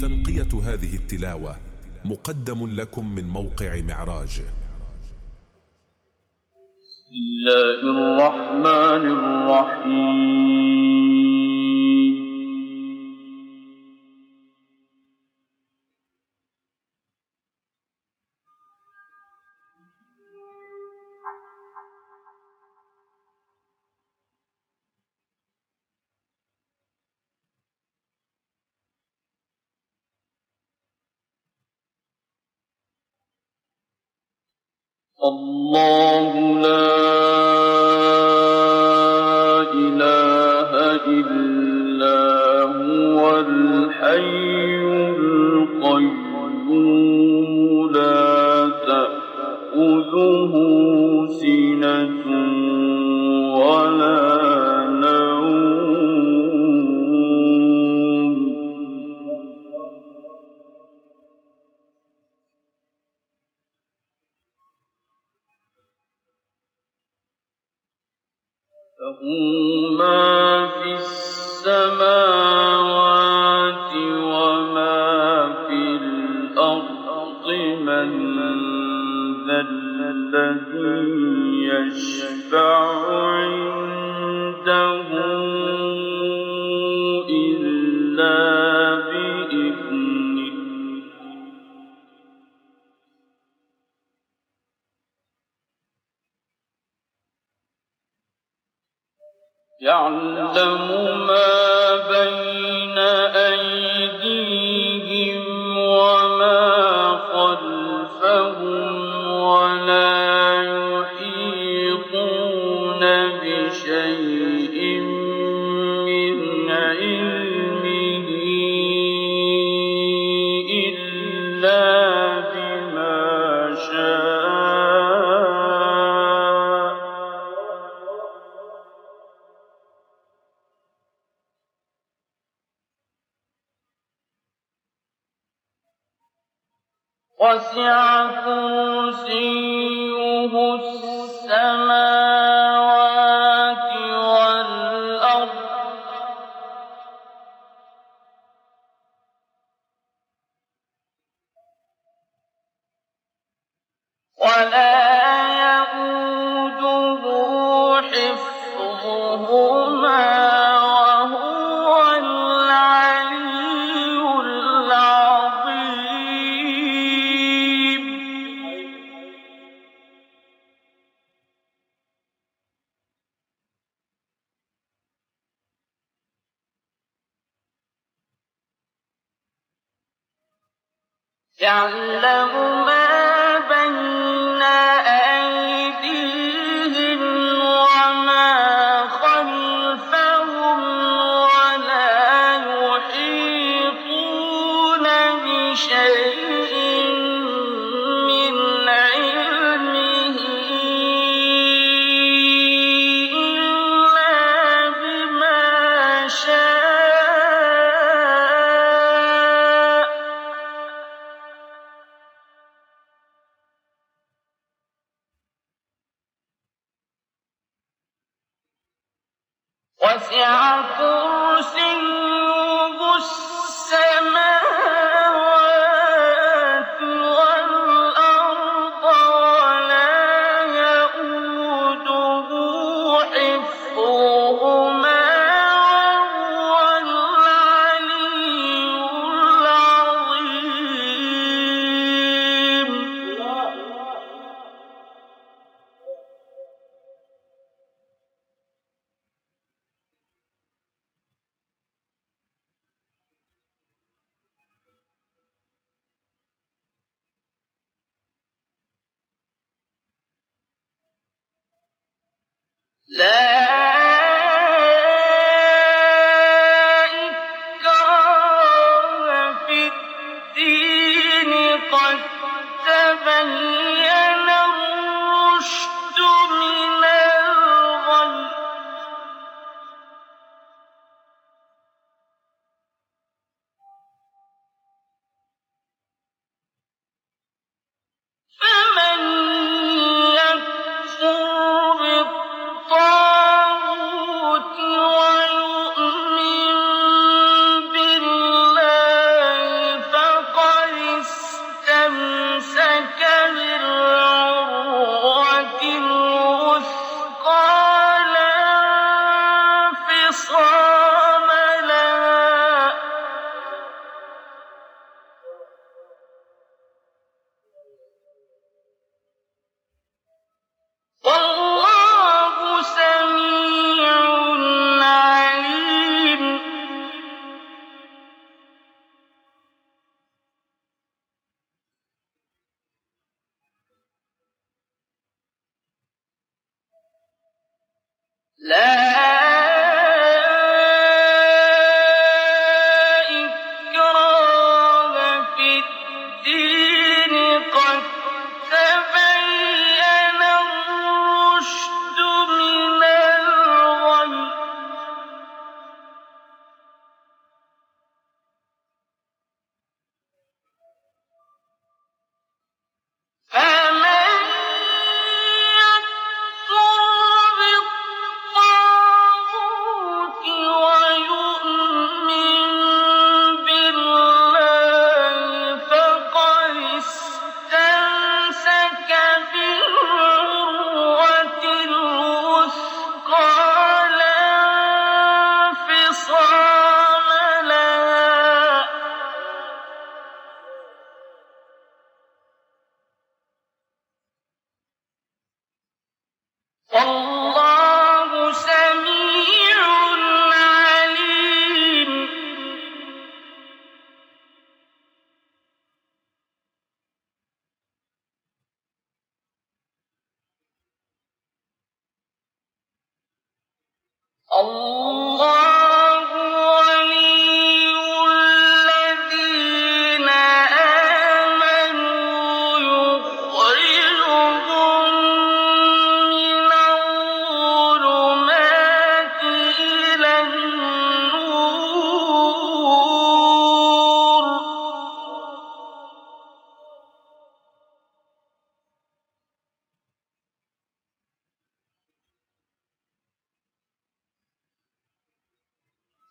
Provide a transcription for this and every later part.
تنقية هذه التلاوة مقدم لكم من موقع معراج. بسم الله الرحمن الرحيم. الْمُتَّقِينَ 我声嘶，嘶。لا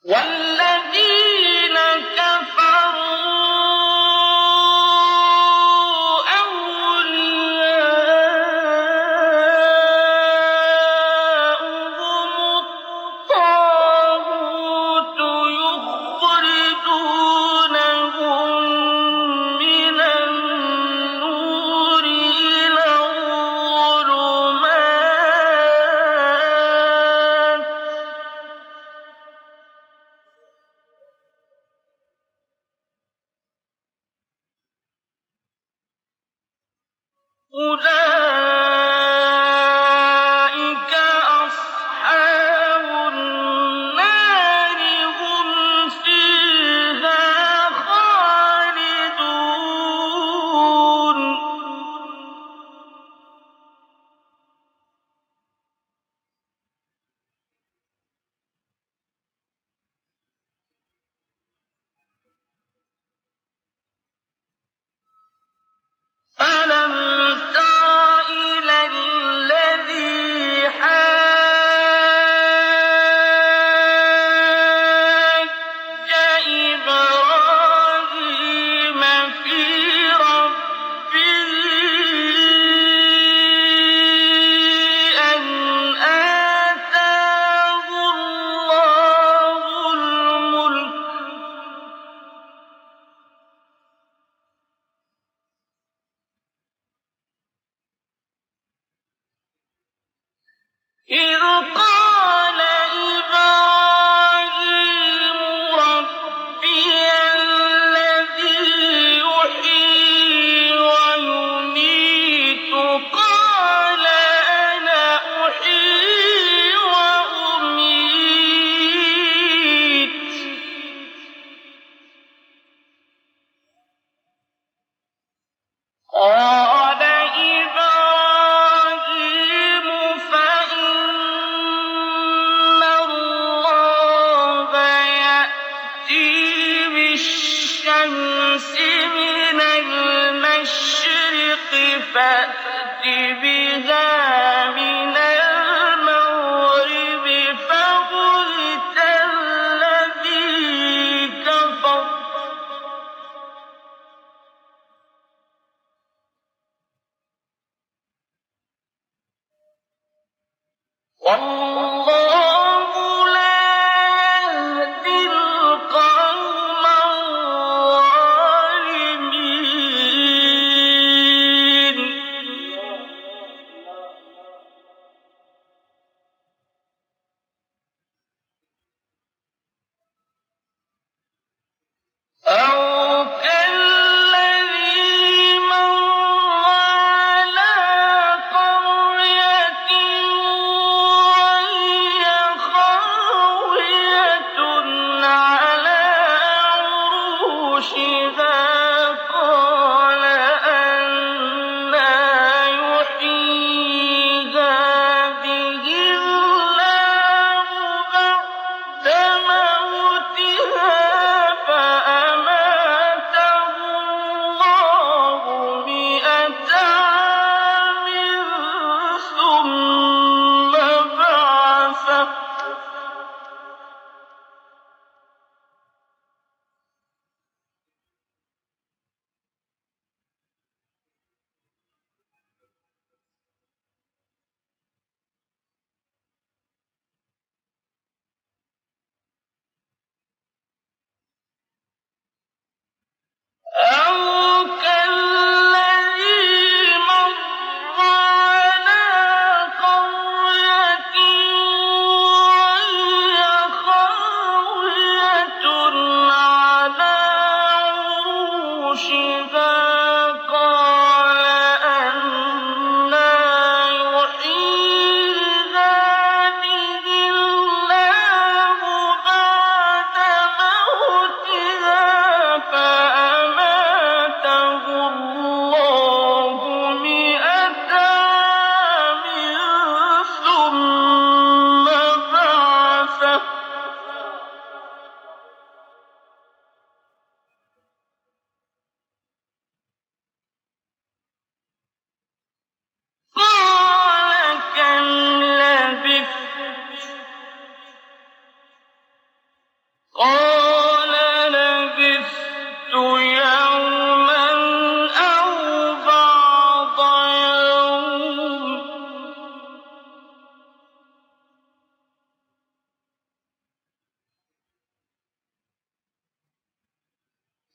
الظالمين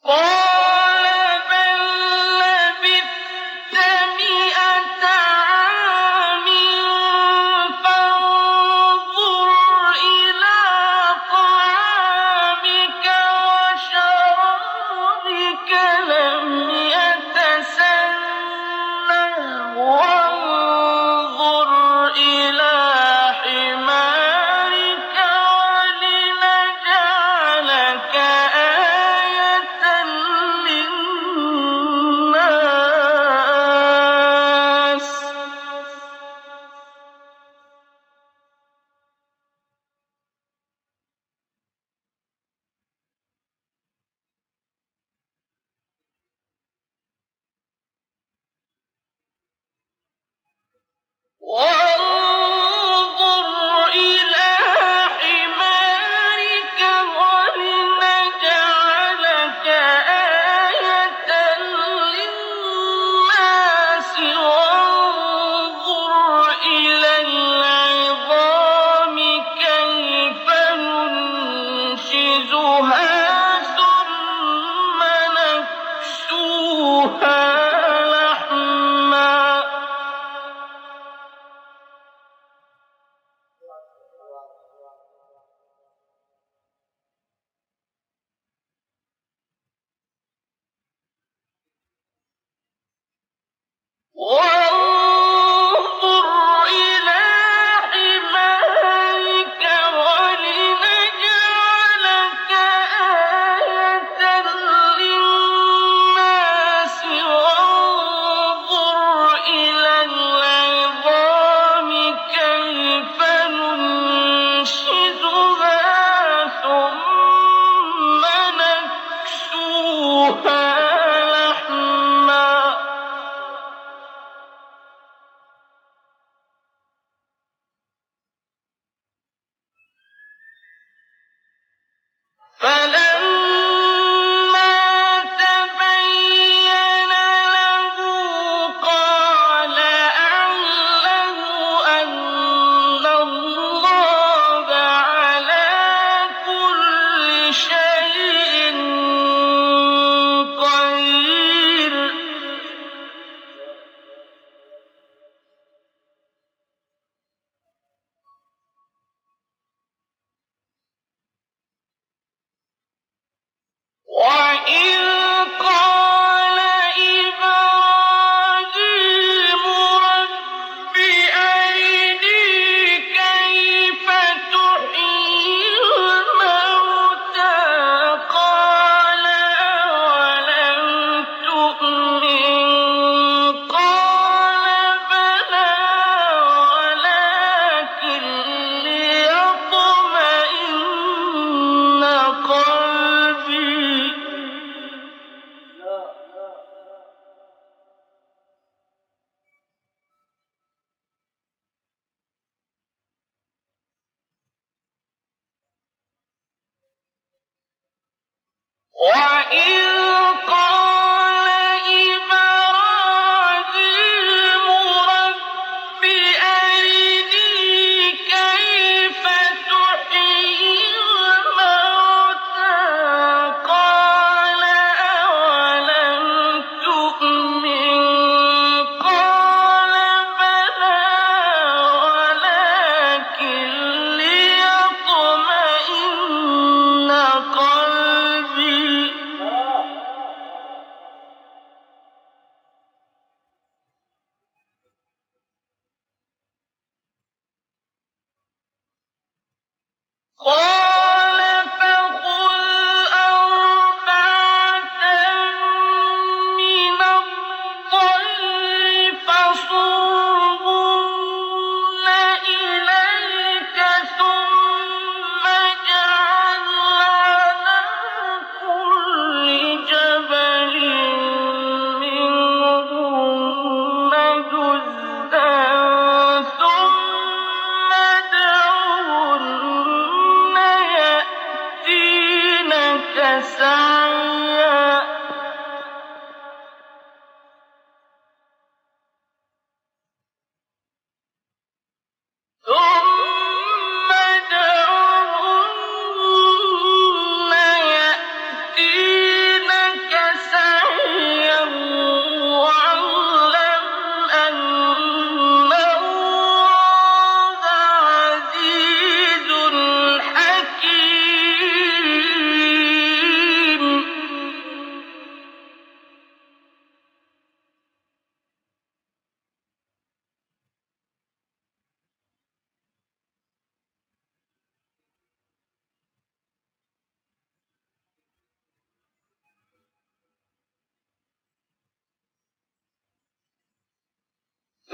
Oh!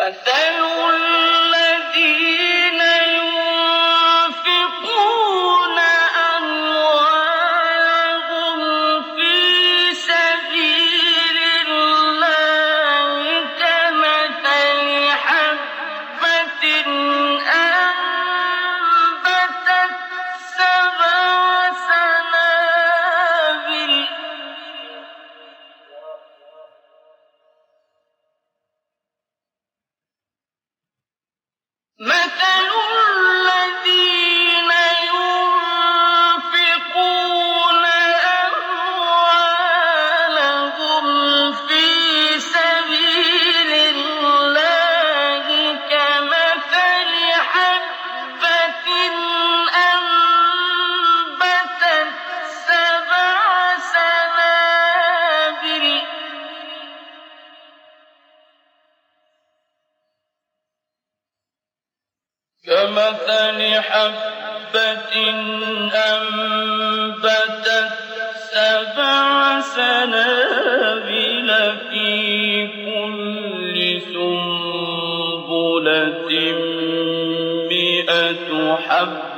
مَثَلُ have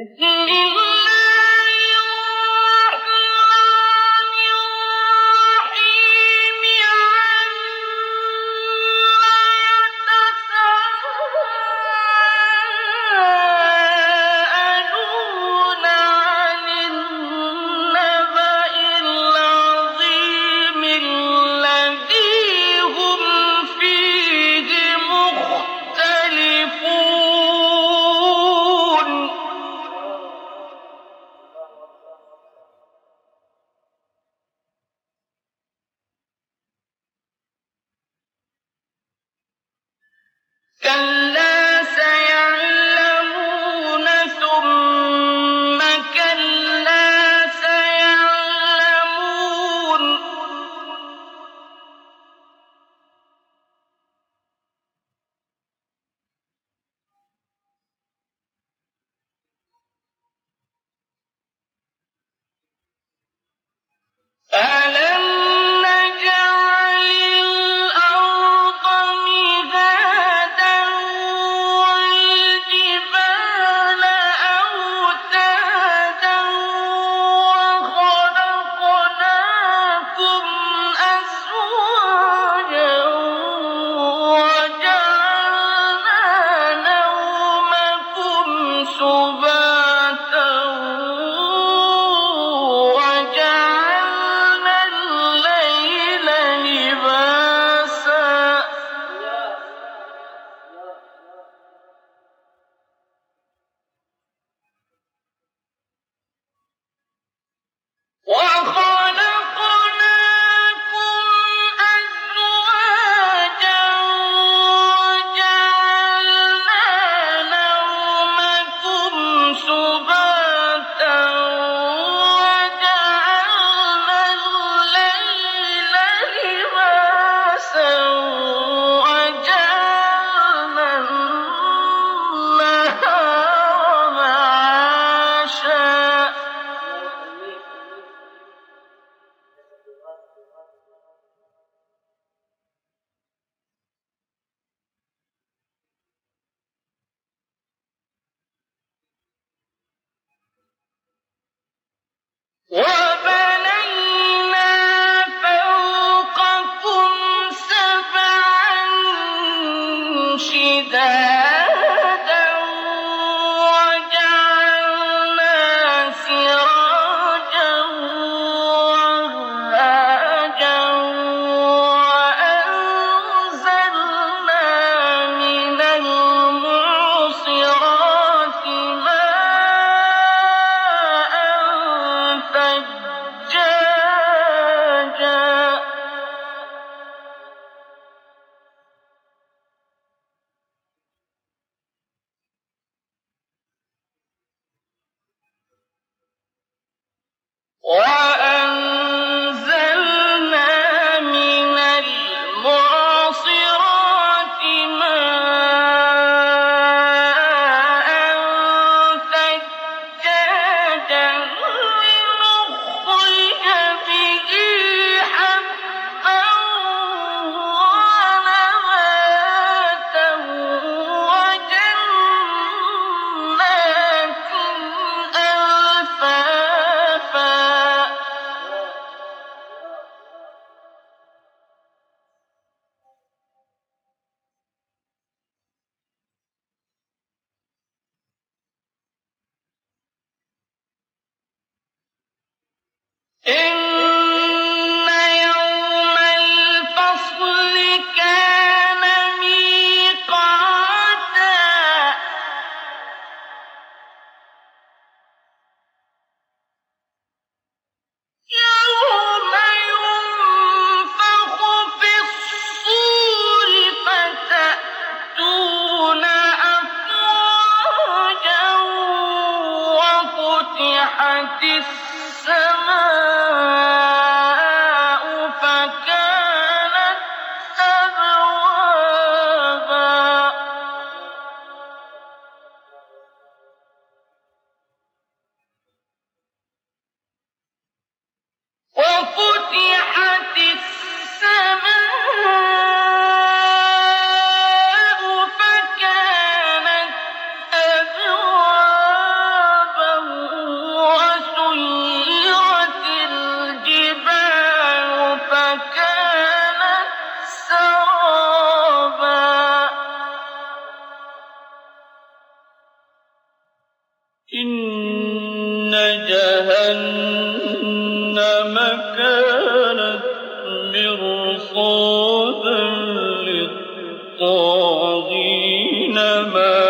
Mm-hmm. all جَهَنَّمَ كَانَتْ مِرْصَادًا لِّلطَّاغِينَ. مَآبًا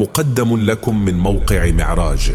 مقدم لكم من موقع معراج.